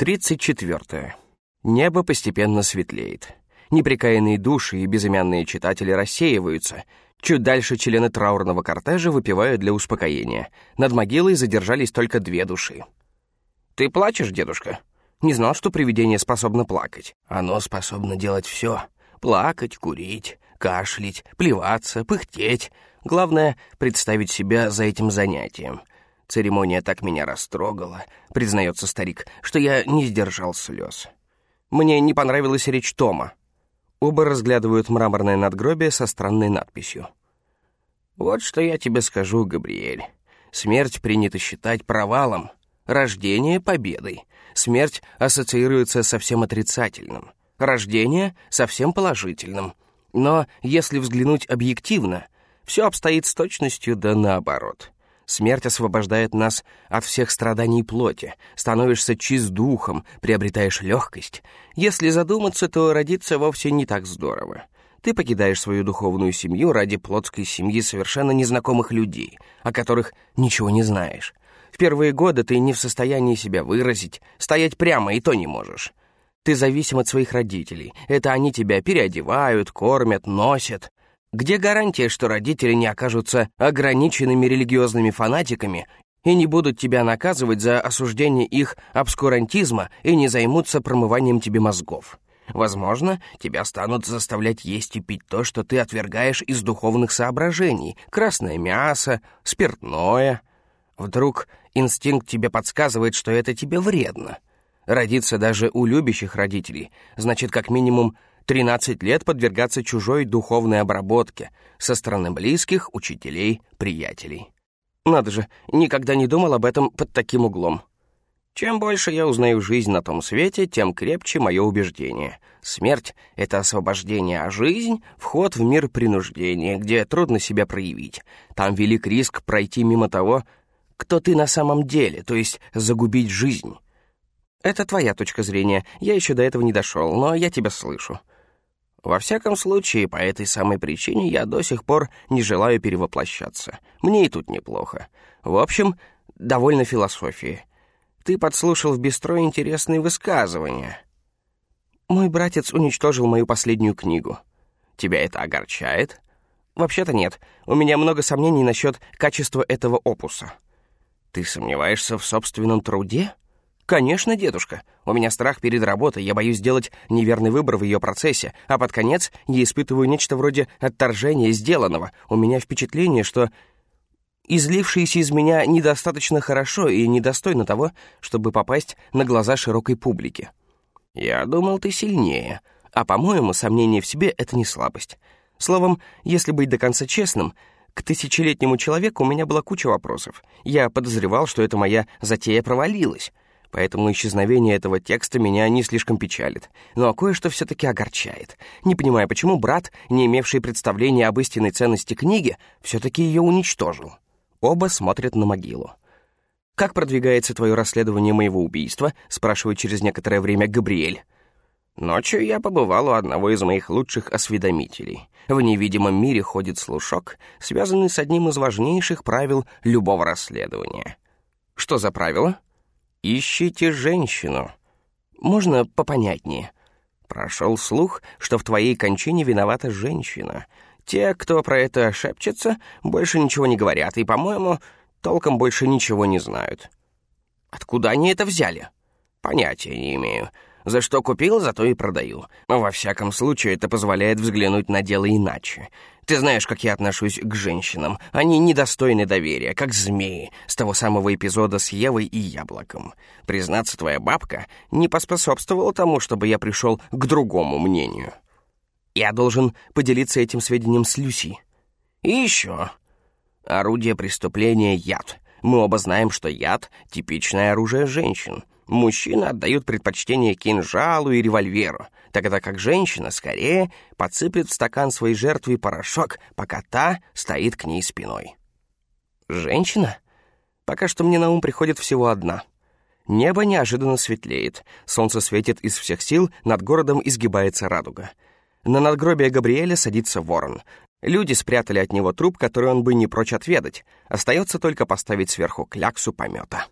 34. Небо постепенно светлеет. Неприкаянные души и безымянные читатели рассеиваются. Чуть дальше члены траурного кортежа выпивают для успокоения. Над могилой задержались только две души. «Ты плачешь, дедушка?» «Не знал, что привидение способно плакать. Оно способно делать все. Плакать, курить, кашлять, плеваться, пыхтеть. Главное — представить себя за этим занятием. Церемония так меня растрогала, признается старик, что я не сдержал слез. Мне не понравилась речь Тома. Оба разглядывают мраморное надгробие со странной надписью. «Вот что я тебе скажу, Габриэль. Смерть принято считать провалом, рождение — победой. Смерть ассоциируется со всем отрицательным, рождение — со всем положительным. Но если взглянуть объективно, все обстоит с точностью да наоборот». Смерть освобождает нас от всех страданий плоти, становишься чист духом, приобретаешь легкость. Если задуматься, то родиться вовсе не так здорово. Ты покидаешь свою духовную семью ради плотской семьи совершенно незнакомых людей, о которых ничего не знаешь. В первые годы ты не в состоянии себя выразить, стоять прямо и то не можешь. Ты зависим от своих родителей. Это они тебя переодевают, кормят, носят. Где гарантия, что родители не окажутся ограниченными религиозными фанатиками и не будут тебя наказывать за осуждение их обскурантизма и не займутся промыванием тебе мозгов? Возможно, тебя станут заставлять есть и пить то, что ты отвергаешь из духовных соображений. Красное мясо, спиртное. Вдруг инстинкт тебе подсказывает, что это тебе вредно. Родиться даже у любящих родителей значит как минимум 13 лет подвергаться чужой духовной обработке со стороны близких, учителей, приятелей. Надо же, никогда не думал об этом под таким углом. Чем больше я узнаю жизнь на том свете, тем крепче мое убеждение. Смерть — это освобождение, а жизнь — вход в мир принуждения, где трудно себя проявить. Там велик риск пройти мимо того, кто ты на самом деле, то есть загубить жизнь. Это твоя точка зрения, я еще до этого не дошел, но я тебя слышу. Во всяком случае, по этой самой причине я до сих пор не желаю перевоплощаться. Мне и тут неплохо. В общем, довольно философии. Ты подслушал в бистро интересные высказывания. Мой братец уничтожил мою последнюю книгу. Тебя это огорчает? Вообще-то нет. У меня много сомнений насчет качества этого опуса. Ты сомневаешься в собственном труде? «Конечно, дедушка. У меня страх перед работой, я боюсь сделать неверный выбор в ее процессе, а под конец я испытываю нечто вроде отторжения сделанного. У меня впечатление, что излившееся из меня недостаточно хорошо и недостойно того, чтобы попасть на глаза широкой публики. Я думал, ты сильнее, а, по-моему, сомнение в себе — это не слабость. Словом, если быть до конца честным, к тысячелетнему человеку у меня была куча вопросов. Я подозревал, что эта моя затея провалилась поэтому исчезновение этого текста меня не слишком печалит, но кое-что все-таки огорчает. Не понимаю, почему брат, не имевший представления об истинной ценности книги, все-таки ее уничтожил. Оба смотрят на могилу. «Как продвигается твое расследование моего убийства?» — спрашивает через некоторое время Габриэль. Ночью я побывал у одного из моих лучших осведомителей. В невидимом мире ходит слушок, связанный с одним из важнейших правил любого расследования. Что за правило? «Ищите женщину». Можно попонятнее. Прошел слух, что в твоей кончине виновата женщина. Те, кто про это шепчется, больше ничего не говорят, и, по-моему, толком больше ничего не знают. Откуда они это взяли? Понятия не имею. За что купил, зато и продаю. Во всяком случае, это позволяет взглянуть на дело иначе. Ты знаешь, как я отношусь к женщинам. Они недостойны доверия, как змеи, с того самого эпизода с Евой и Яблоком. Признаться, твоя бабка не поспособствовала тому, чтобы я пришел к другому мнению. Я должен поделиться этим сведением с Люси. И еще. Орудие преступления — яд. Мы оба знаем, что яд — типичное оружие женщин. Мужчины отдают предпочтение кинжалу и револьверу, тогда как женщина скорее подсыплет в стакан своей жертвы порошок, пока та стоит к ней спиной. Женщина? Пока что мне на ум приходит всего одна. Небо неожиданно светлеет, солнце светит из всех сил, над городом изгибается радуга. На надгробие Габриэля садится ворон. Люди спрятали от него труп, который он бы не прочь отведать. Остается только поставить сверху кляксу помета.